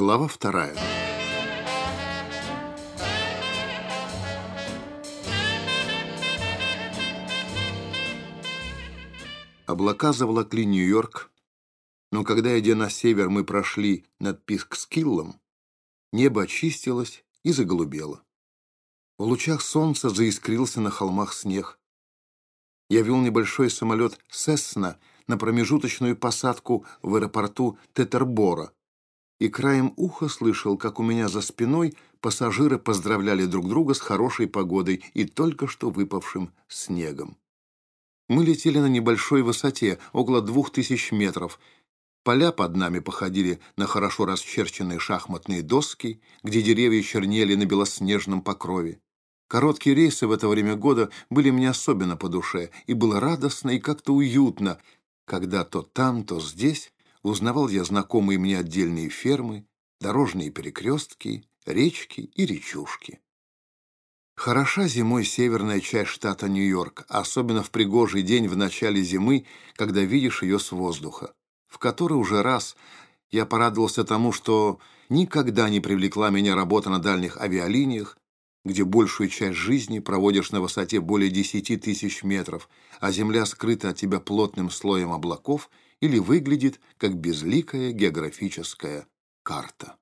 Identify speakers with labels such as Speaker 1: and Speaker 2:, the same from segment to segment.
Speaker 1: Глава вторая. Облака заволокли Нью-Йорк, но когда, идя на север, мы прошли над Пискскиллом, небо очистилось и заголубело. В лучах солнца заискрился на холмах снег. Я вел небольшой самолет «Сесна» на промежуточную посадку в аэропорту Тетербора, и краем уха слышал, как у меня за спиной пассажиры поздравляли друг друга с хорошей погодой и только что выпавшим снегом. Мы летели на небольшой высоте, около двух тысяч метров. Поля под нами походили на хорошо расчерченные шахматные доски, где деревья чернели на белоснежном покрове. Короткие рейсы в это время года были мне особенно по душе, и было радостно и как-то уютно, когда то там, то здесь узнавал я знакомые мне отдельные фермы, дорожные перекрестки, речки и речушки. Хороша зимой северная часть штата Нью-Йорк, особенно в пригожий день в начале зимы, когда видишь ее с воздуха, в который уже раз я порадовался тому, что никогда не привлекла меня работа на дальних авиалиниях, где большую часть жизни проводишь на высоте более десяти тысяч метров, а земля скрыта от тебя плотным слоем облаков или выглядит как безликая географическая карта.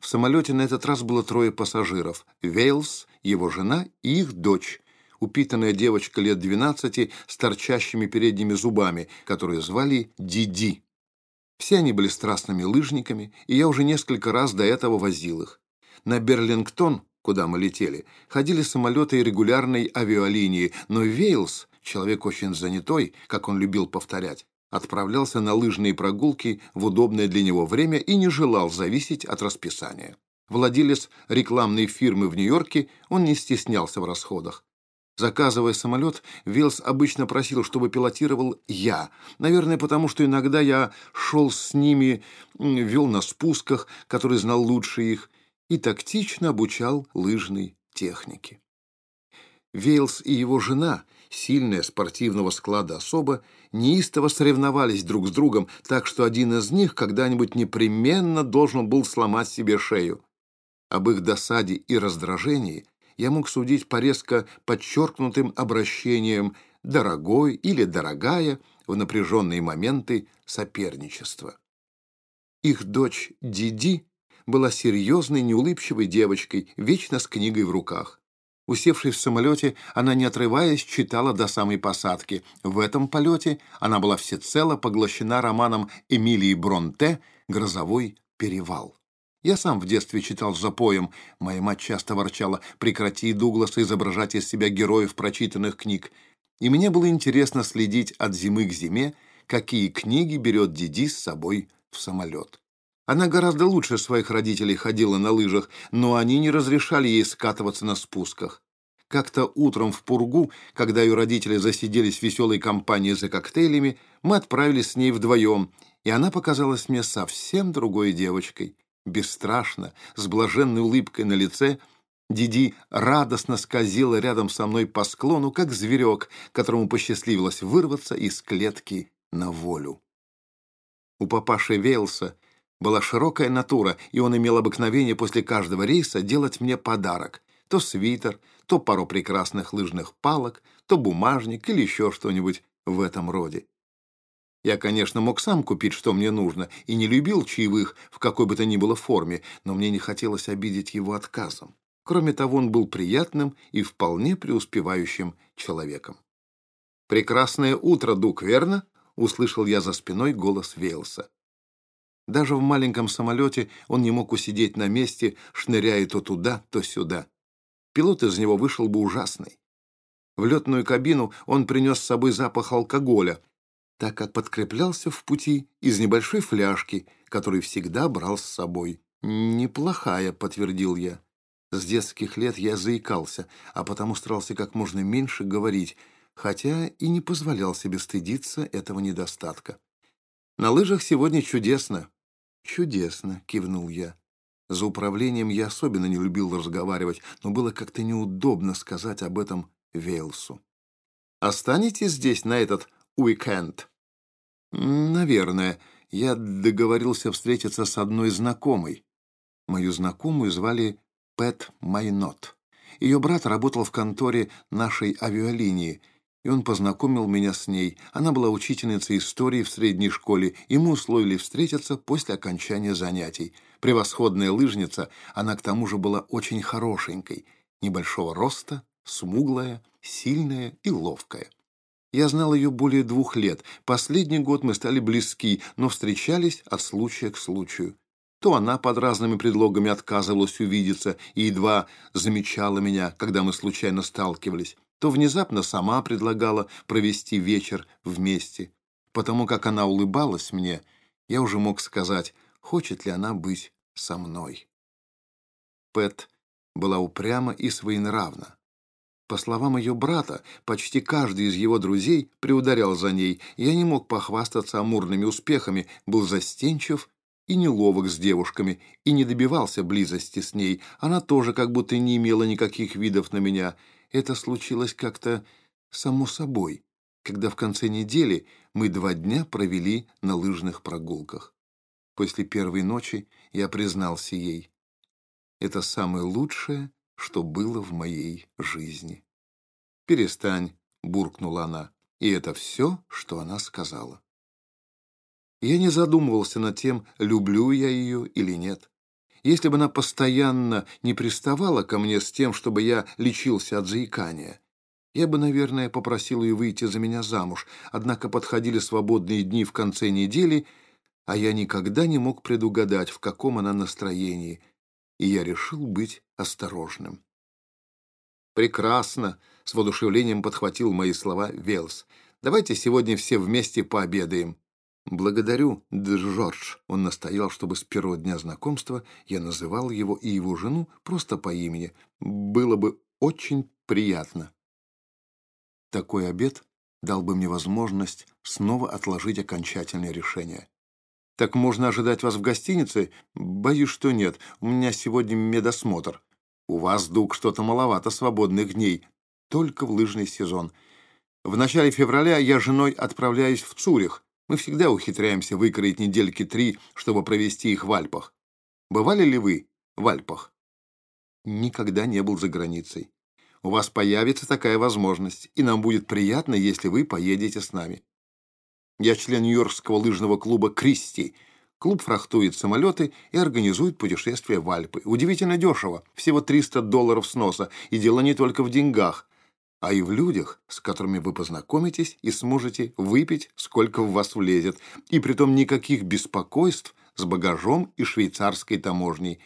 Speaker 1: В самолете на этот раз было трое пассажиров – Вейлс, его жена и их дочь, упитанная девочка лет 12 с торчащими передними зубами, которую звали Диди. Все они были страстными лыжниками, и я уже несколько раз до этого возил их. На Берлингтон, куда мы летели, ходили самолеты регулярной авиалинии, но Вейлс, человек очень занятой, как он любил повторять, отправлялся на лыжные прогулки в удобное для него время и не желал зависеть от расписания. Владелец рекламной фирмы в Нью-Йорке, он не стеснялся в расходах. Заказывая самолет, Вилс обычно просил, чтобы пилотировал я. Наверное, потому что иногда я шел с ними, вел на спусках, который знал лучше их, и тактично обучал лыжной технике. Вейлс и его жена, сильная спортивного склада особа, неистово соревновались друг с другом, так что один из них когда-нибудь непременно должен был сломать себе шею. Об их досаде и раздражении я мог судить по резко подчеркнутым обращениям «дорогой» или «дорогая» в напряженные моменты соперничества. Их дочь Диди была серьезной, неулыбчивой девочкой, вечно с книгой в руках. Усевшись в самолете, она, не отрываясь, читала до самой посадки. В этом полете она была всецело поглощена романом Эмилии Бронте «Грозовой перевал». Я сам в детстве читал с запоем. Моя мать часто ворчала «Прекрати, Дуглас, изображать из себя героев прочитанных книг». И мне было интересно следить от зимы к зиме, какие книги берет Диди с собой в самолет. Она гораздо лучше своих родителей ходила на лыжах, но они не разрешали ей скатываться на спусках. Как-то утром в Пургу, когда ее родители засиделись в веселой компании за коктейлями, мы отправились с ней вдвоем, и она показалась мне совсем другой девочкой. Бесстрашно, с блаженной улыбкой на лице, Диди радостно скользила рядом со мной по склону, как зверек, которому посчастливилось вырваться из клетки на волю. У папаши Вейлса была широкая натура, и он имел обыкновение после каждого рейса делать мне подарок. То свитер, то пару прекрасных лыжных палок, то бумажник или еще что-нибудь в этом роде. Я, конечно, мог сам купить, что мне нужно, и не любил чаевых в какой бы то ни было форме, но мне не хотелось обидеть его отказом. Кроме того, он был приятным и вполне преуспевающим человеком. «Прекрасное утро, Дук, верно?» — услышал я за спиной голос Вейлса. Даже в маленьком самолете он не мог усидеть на месте, шныряя то туда, то сюда. Пилот из него вышел бы ужасный. В летную кабину он принес с собой запах алкоголя, так как подкреплялся в пути из небольшой фляжки, которую всегда брал с собой. «Неплохая», — подтвердил я. С детских лет я заикался, а потому старался как можно меньше говорить, хотя и не позволял себе стыдиться этого недостатка. «На лыжах сегодня чудесно. «Чудесно», — кивнул я. За управлением я особенно не любил разговаривать, но было как-то неудобно сказать об этом Вейлсу. «Останетесь здесь на этот уикенд?» «Наверное. я договорился встретиться с одной знакомой. Мою знакомую звали Пэт Майнот. Ее брат работал в конторе нашей авиалинии, и он познакомил меня с ней. Она была учительницей истории в средней школе, и мы условили встретиться после окончания занятий. Превосходная лыжница, она к тому же была очень хорошенькой, небольшого роста, смуглая, сильная и ловкая. Я знал ее более двух лет. Последний год мы стали близки, но встречались от случая к случаю. То она под разными предлогами отказывалась увидеться и едва замечала меня, когда мы случайно сталкивались, то внезапно сама предлагала провести вечер вместе. Потому как она улыбалась мне, я уже мог сказать, хочет ли она быть со мной. Пэт была упряма и своенравна. По словам ее брата, почти каждый из его друзей приударял за ней, я не мог похвастаться амурными успехами, был застенчив и неловок с девушками, и не добивался близости с ней. Она тоже как будто не имела никаких видов на меня. Это случилось как-то само собой, когда в конце недели мы два дня провели на лыжных прогулках. После первой ночи я признался ей. Это самое лучшее, что было в моей жизни. «Перестань», — буркнула она, и это все, что она сказала. Я не задумывался над тем, люблю я ее или нет. Если бы она постоянно не приставала ко мне с тем, чтобы я лечился от заикания, я бы, наверное, попросил ее выйти за меня замуж, однако подходили свободные дни в конце недели, а я никогда не мог предугадать, в каком она настроении, и я решил быть осторожным. «Прекрасно!» — с воодушевлением подхватил мои слова Велс. «Давайте сегодня все вместе пообедаем. «Благодарю, Джордж». Он настоял, чтобы с первого дня знакомства я называл его и его жену просто по имени. Было бы очень приятно. Такой обед дал бы мне возможность снова отложить окончательное решение. «Так можно ожидать вас в гостинице?» «Боюсь, что нет. У меня сегодня медосмотр». «У вас, Дуг, что-то маловато свободных дней. Только в лыжный сезон. В начале февраля я женой отправляюсь в Цюрих. Мы всегда ухитряемся выкроить недельки три, чтобы провести их в Альпах. Бывали ли вы в Альпах? Никогда не был за границей. У вас появится такая возможность, и нам будет приятно, если вы поедете с нами. Я член Нью-Йоркского лыжного клуба «Кристи». Клуб фрахтует самолеты и организует путешествия в Альпы. Удивительно дешево, всего 300 долларов с носа, и дело не только в деньгах а и в людях, с которыми вы познакомитесь и сможете выпить, сколько в вас влезет, и притом никаких беспокойств с багажом и швейцарской таможней.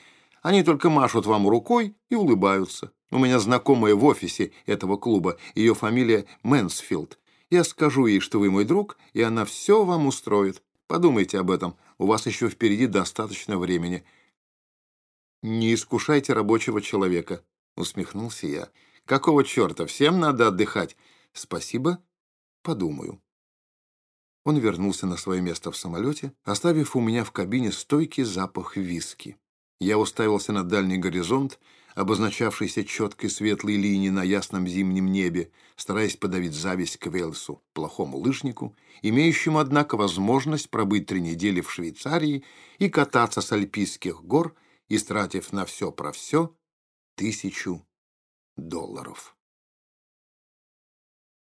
Speaker 1: Они только машут вам рукой и улыбаются. У меня знакомая в офисе этого клуба, ее фамилия Мэнсфилд. Я скажу ей, что вы мой друг, и она все вам устроит. Подумайте об этом, у вас еще впереди достаточно времени. «Не искушайте рабочего человека», — усмехнулся я. Какого черта? Всем надо отдыхать. Спасибо. Подумаю. Он вернулся на свое место в самолете, оставив у меня в кабине стойкий запах виски. Я уставился на дальний горизонт, обозначавшийся четкой светлой линией на ясном зимнем небе, стараясь подавить зависть к Велсу, плохому лыжнику, имеющему, однако, возможность пробыть три недели в Швейцарии и кататься с альпийских гор, истратив на все про все тысячу долларов.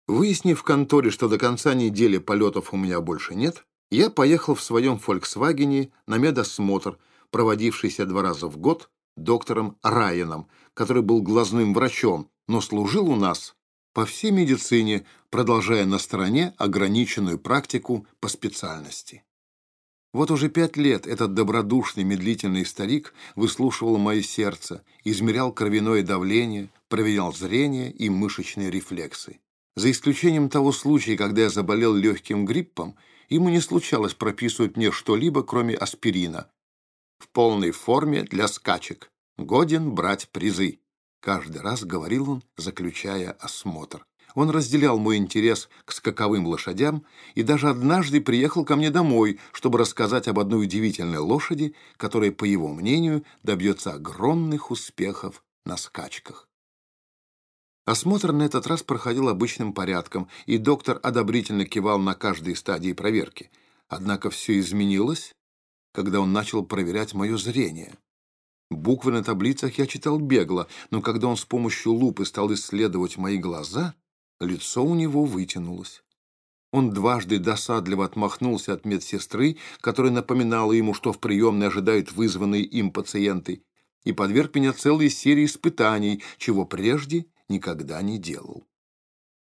Speaker 1: Выяснив в конторе, что до конца недели полетов у меня больше нет, я поехал в своем «Фольксвагене» на медосмотр, проводившийся два раза в год доктором Райаном, который был глазным врачом, но служил у нас по всей медицине, продолжая на стороне ограниченную практику по специальности. Вот уже пять лет этот добродушный медлительный старик выслушивал мое сердце, измерял кровяное давление, проверял зрение и мышечные рефлексы. За исключением того случая, когда я заболел легким гриппом, ему не случалось прописывать мне что-либо, кроме аспирина. В полной форме для скачек. Годен брать призы. Каждый раз говорил он, заключая осмотр. Он разделял мой интерес к скаковым лошадям и даже однажды приехал ко мне домой, чтобы рассказать об одной удивительной лошади, которая, по его мнению, добьется огромных успехов на скачках. Осмотр на этот раз проходил обычным порядком, и доктор одобрительно кивал на каждой стадии проверки. Однако все изменилось, когда он начал проверять мое зрение. Буквы на таблицах я читал бегло, но когда он с помощью лупы стал исследовать мои глаза, лицо у него вытянулось. Он дважды досадливо отмахнулся от медсестры, которая напоминала ему, что в приемной ожидают вызванные им пациенты, и подверг меня целой серии испытаний, чего прежде никогда не делал.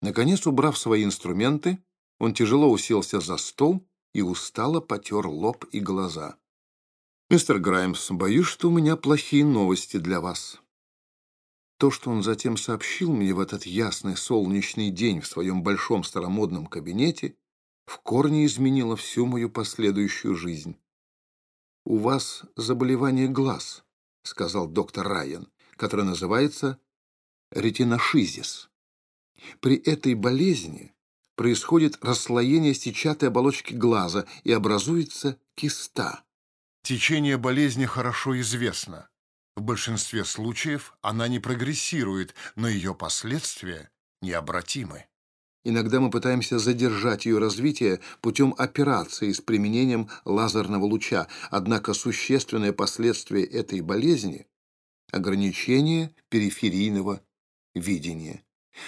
Speaker 1: Наконец, убрав свои инструменты, он тяжело уселся за стол и устало потер лоб и глаза. «Мистер Граймс, боюсь, что у меня плохие новости для вас». То, что он затем сообщил мне в этот ясный солнечный день в своем большом старомодном кабинете, в корне изменило всю мою последующую жизнь. «У вас заболевание глаз», — сказал доктор Райан, которое называется ретиношизис. При этой болезни происходит расслоение сетчатой оболочки глаза и образуется киста.
Speaker 2: Течение болезни хорошо известно. В большинстве случаев она не прогрессирует, но ее последствия необратимы.
Speaker 1: Иногда мы пытаемся задержать ее развитие путем операции с применением лазерного луча, однако существенное последствие этой болезни – ограничение периферийного видения.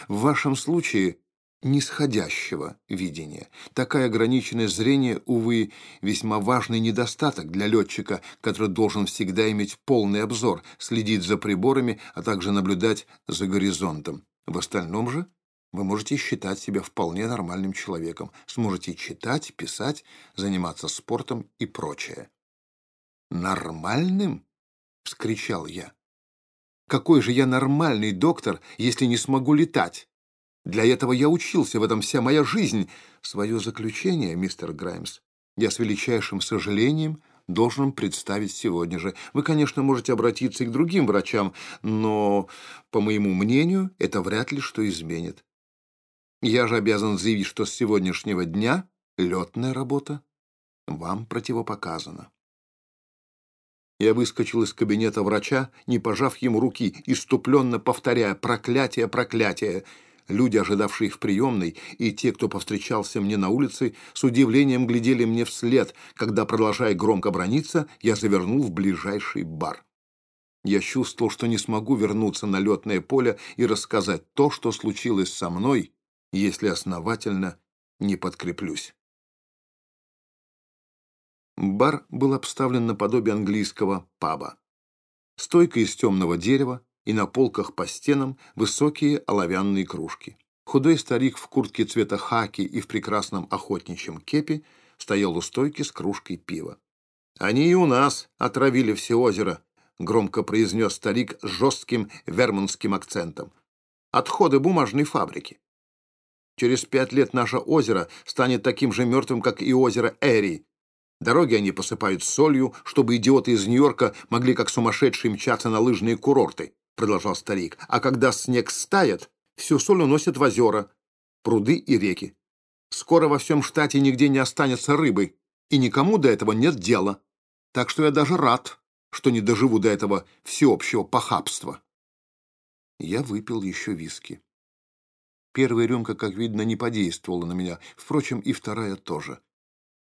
Speaker 1: В вашем случае нисходящего видения. Такое ограниченное зрение, увы, весьма важный недостаток для летчика, который должен всегда иметь полный обзор, следить за приборами, а также наблюдать за горизонтом. В остальном же вы можете считать себя вполне нормальным человеком, сможете читать, писать, заниматься спортом и прочее. «Нормальным?» — вскричал я. «Какой же я нормальный доктор, если не смогу летать?» Для этого я учился, в этом вся моя жизнь. Свое заключение, мистер Граймс, я с величайшим сожалением должен представить сегодня же. Вы, конечно, можете обратиться и к другим врачам, но, по моему мнению, это вряд ли что изменит. Я же обязан заявить, что с сегодняшнего дня летная работа вам противопоказана. Я выскочил из кабинета врача, не пожав ему руки, иступленно повторяя «проклятие, проклятие!» Люди, ожидавшие в приемной, и те, кто повстречался мне на улице, с удивлением глядели мне вслед, когда, продолжая громко брониться, я завернул в ближайший бар. Я чувствовал, что не смогу вернуться на летное поле и рассказать то, что случилось со мной, если основательно не подкреплюсь. Бар был обставлен наподобие английского паба. Стойка из темного дерева, и на полках по стенам высокие оловянные кружки. Худой старик в куртке цвета хаки и в прекрасном охотничьем кепе стоял у стойки с кружкой пива. «Они и у нас отравили все озеро», — громко произнес старик с жестким верманским акцентом. «Отходы бумажной фабрики. Через пять лет наше озеро станет таким же мертвым, как и озеро Эри, Дороги они посыпают солью, чтобы идиоты из Нью-Йорка могли как сумасшедшие мчаться на лыжные курорты. — продолжал старик. «А когда снег стает, всю соль уносят в озера, пруды и реки. Скоро во всем штате нигде не останется рыбы, и никому до этого нет дела. Так что я даже рад, что не доживу до этого всеобщего похабства». Я выпил еще виски. Первая рюмка, как видно, не подействовала на меня, впрочем, и вторая тоже.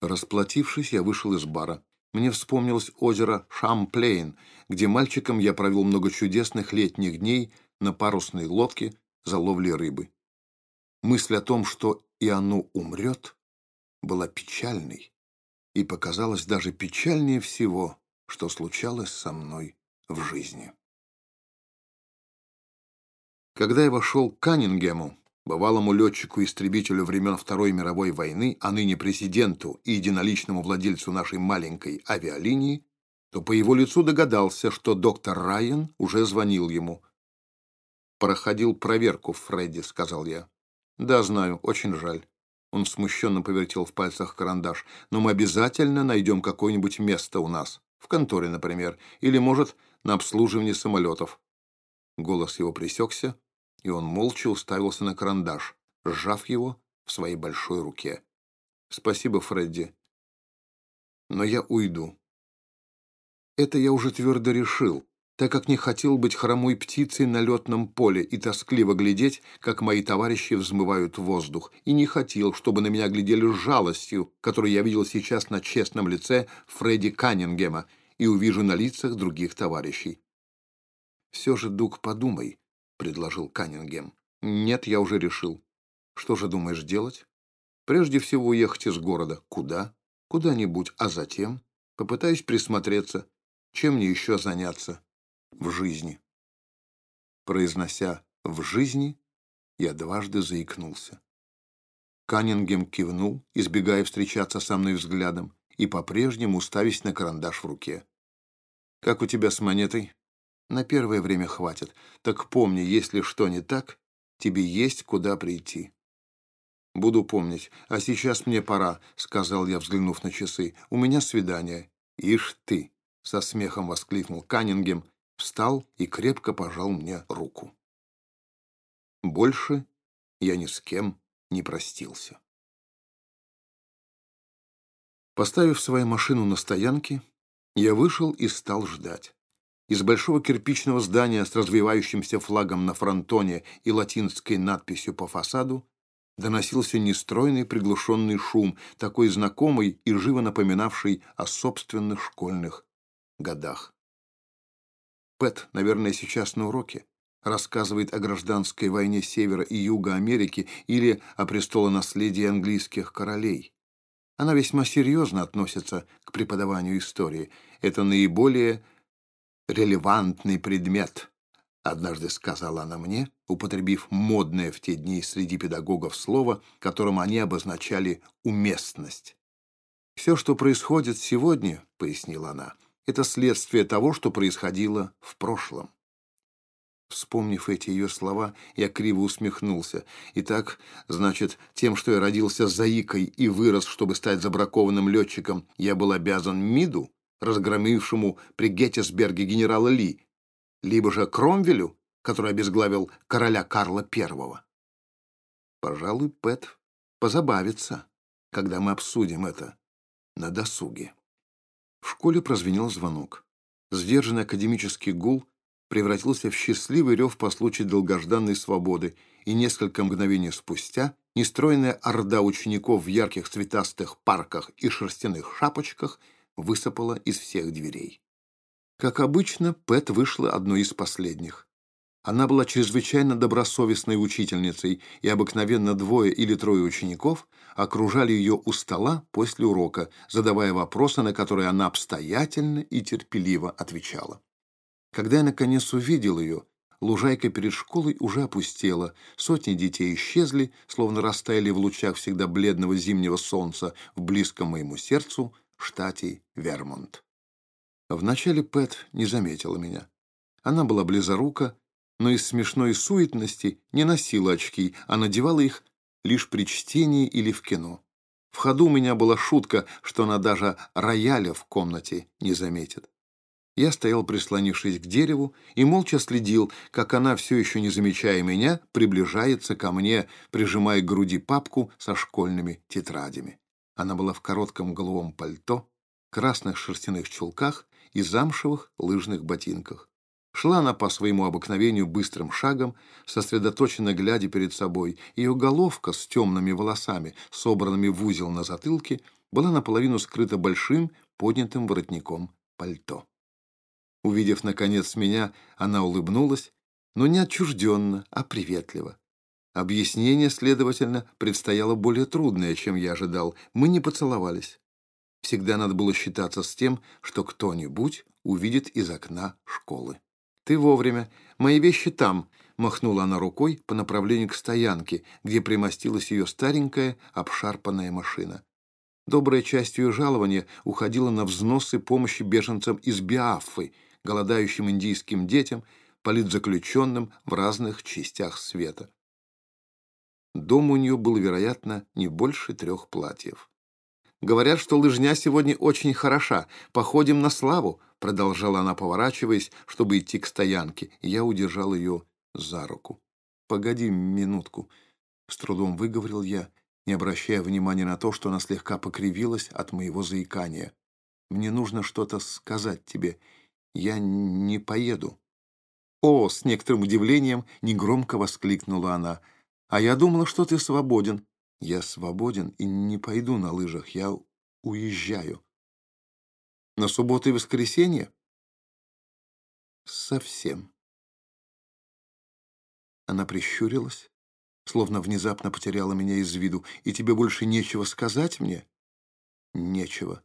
Speaker 1: Расплатившись, я вышел из бара. Мне вспомнилось озеро Шамплейн, где мальчиком я провел много чудесных летних дней на парусной лодке за ловлей рыбы. Мысль о том, что и оно умрет, была печальной и показалась даже печальнее всего, что случалось со мной в жизни. Когда я вошел к Каннингему, бывалому летчику-истребителю времен Второй мировой войны, а ныне президенту и единоличному владельцу нашей маленькой авиалинии, то по его лицу догадался, что доктор Райан уже звонил ему. «Проходил проверку, Фредди», — сказал я. «Да, знаю, очень жаль». Он смущенно повертел в пальцах карандаш. «Но мы обязательно найдем какое-нибудь место у нас. В конторе, например. Или, может, на обслуживании самолетов». Голос его пресекся, и он молча уставился на карандаш, сжав его в своей большой руке. «Спасибо, Фредди. Но я уйду. Это я уже твердо решил, так как не хотел быть хромой птицей на летном поле и тоскливо глядеть, как мои товарищи взмывают воздух, и не хотел, чтобы на меня глядели с жалостью, которую я видел сейчас на честном лице Фредди Каннингема и увижу на лицах других товарищей. «Все же, Дуг, подумай», — предложил Каннингем. «Нет, я уже решил. Что же думаешь делать? Прежде всего уехать из города. Куда? Куда-нибудь, а затем попытаюсь присмотреться, чем мне еще заняться в жизни. Произнося «в жизни», я дважды заикнулся. Каннингем кивнул, избегая встречаться со мной взглядом, и по-прежнему уставясь на карандаш в руке. «Как у тебя с монетой?» «На первое время хватит. Так помни, если что не так, тебе есть куда прийти». «Буду помнить. А сейчас мне пора», — сказал я, взглянув на часы. «У меня свидание». «Ишь ты!» — со смехом воскликнул Каннингем встал и крепко пожал мне руку. Больше я ни с кем не простился. Поставив свою машину на стоянке, я вышел и стал ждать. Из большого кирпичного здания с развивающимся флагом на фронтоне и латинской надписью по фасаду доносился нестройный приглушенный шум, такой знакомый и живо напоминавший о собственных школьных годах. Пэт, наверное, сейчас на уроке. Рассказывает о гражданской войне Севера и Юга Америки или о престолонаследии английских королей. Она весьма серьезно относится к преподаванию истории. Это наиболее релевантный предмет, однажды сказала она мне, употребив модное в те дни среди педагогов слово, которым они обозначали уместность. «Все, что происходит сегодня, — пояснила она, — это следствие того, что происходило в прошлом. Вспомнив эти ее слова, я криво усмехнулся. Итак, значит, тем, что я родился заикой и вырос, чтобы стать забракованным летчиком, я был обязан МИДу, разгромившему при Геттисберге генерала Ли, либо же Кромвелю, который обезглавил короля Карла I. Пожалуй, Пэт позабавится, когда мы обсудим это на досуге. В школе прозвенел звонок. Сдержанный академический гул превратился в счастливый рев по случаю долгожданной свободы, и несколько мгновений спустя нестроенная орда учеников в ярких цветастых парках и шерстяных шапочках высыпала из всех дверей. Как обычно, Пэт вышла одной из последних. Она была чрезвычайно добросовестной учительницей, и обыкновенно двое или трое учеников окружали ее у стола после урока, задавая вопросы, на которые она обстоятельно и терпеливо отвечала. Когда я наконец увидел ее, лужайка перед школой уже опустела, сотни детей исчезли, словно растаяли в лучах всегда бледного зимнего солнца в близком моему сердцу штате Вермонт. Вначале Пэт не заметила меня. Она была близорука, но из смешной суетности не носила очки, а надевала их лишь при чтении или в кино. В ходу у меня была шутка, что она даже рояля в комнате не заметит. Я стоял, прислонившись к дереву, и молча следил, как она, все еще не замечая меня, приближается ко мне, прижимая к груди папку со школьными тетрадями. Она была в коротком голубом пальто, красных шерстяных чулках и замшевых лыжных ботинках. Шла она по своему обыкновению быстрым шагом, сосредоточенно глядя перед собой. Ее головка с темными волосами, собранными в узел на затылке, была наполовину скрыта большим поднятым воротником пальто. Увидев, наконец, меня, она улыбнулась, но не отчужденно, а приветливо. Объяснение, следовательно, предстояло более трудное, чем я ожидал. Мы не поцеловались. Всегда надо было считаться с тем, что кто-нибудь увидит из окна школы. «Ты вовремя. Мои вещи там», — махнула она рукой по направлению к стоянке, где примостилась ее старенькая обшарпанная машина. Добрая часть ее жалования уходила на взносы помощи беженцам из Биаффы, голодающим индийским детям, политзаключенным в разных частях света. Дом у нее был, вероятно, не больше трех платьев. «Говорят, что лыжня сегодня очень хороша. Походим на славу», Продолжала она, поворачиваясь, чтобы идти к стоянке, я удержал ее за руку. «Погоди минутку», — с трудом выговорил я, не обращая внимания на то, что она слегка покривилась от моего заикания. «Мне нужно что-то сказать тебе. Я не поеду. «О!» — с некоторым удивлением негромко воскликнула она. «А я думала, что ты свободен». «Я свободен и не пойду на лыжах. Я уезжаю». «На субботу и воскресенье?» «Совсем». Она прищурилась, словно внезапно потеряла меня из виду. «И тебе больше нечего сказать мне?» «Нечего».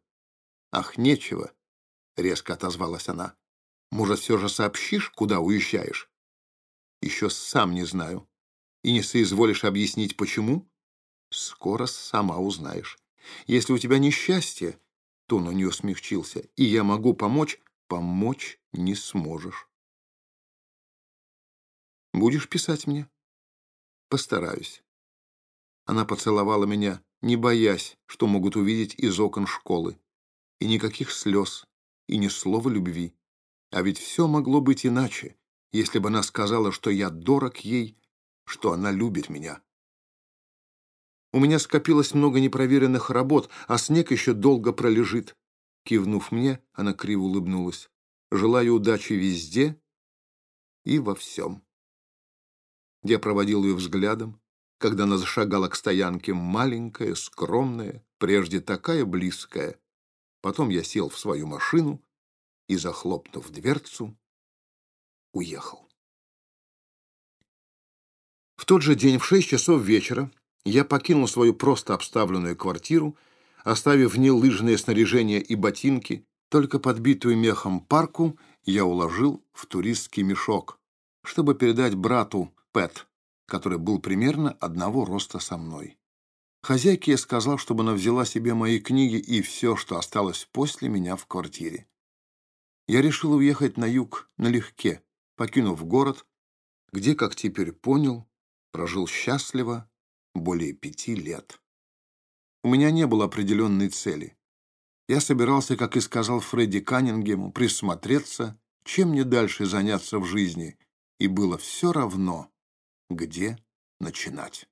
Speaker 1: «Ах, нечего!» — резко отозвалась она. Может, все же сообщишь, куда уезжаешь? Еще сам не знаю. И не соизволишь объяснить, почему? Скоро сама узнаешь. Если у тебя несчастье, то он у нее смягчился, и я могу помочь, помочь не сможешь. Будешь писать мне? Постараюсь. Она поцеловала меня, не боясь, что могут увидеть из окон школы. И никаких слез, и ни слова любви. А ведь все могло быть иначе, если бы она сказала, что я дорог ей, что она любит меня. У меня скопилось много непроверенных работ, а снег еще долго пролежит. Кивнув мне, она криво улыбнулась. Желаю удачи везде и во всем. Я проводил ее взглядом, когда она зашагала к стоянке, маленькая, скромная, прежде такая близкая. Потом я сел в свою машину и, захлопнув дверцу, уехал. В тот же день в шесть часов вечера я покинул свою просто обставленную квартиру, оставив в ней лыжное снаряжение и ботинки, только подбитую мехом парку я уложил в туристский мешок, чтобы передать брату Пэт, который был примерно одного роста со мной. Хозяйке я сказал, чтобы она взяла себе мои книги и все, что осталось после меня в квартире я решил уехать на юг налегке, покинув город, где, как теперь понял, прожил счастливо более пяти лет. У меня не было определенной цели. Я собирался, как и сказал Фредди Каннингему, присмотреться, чем мне дальше заняться в жизни, и было все равно, где начинать.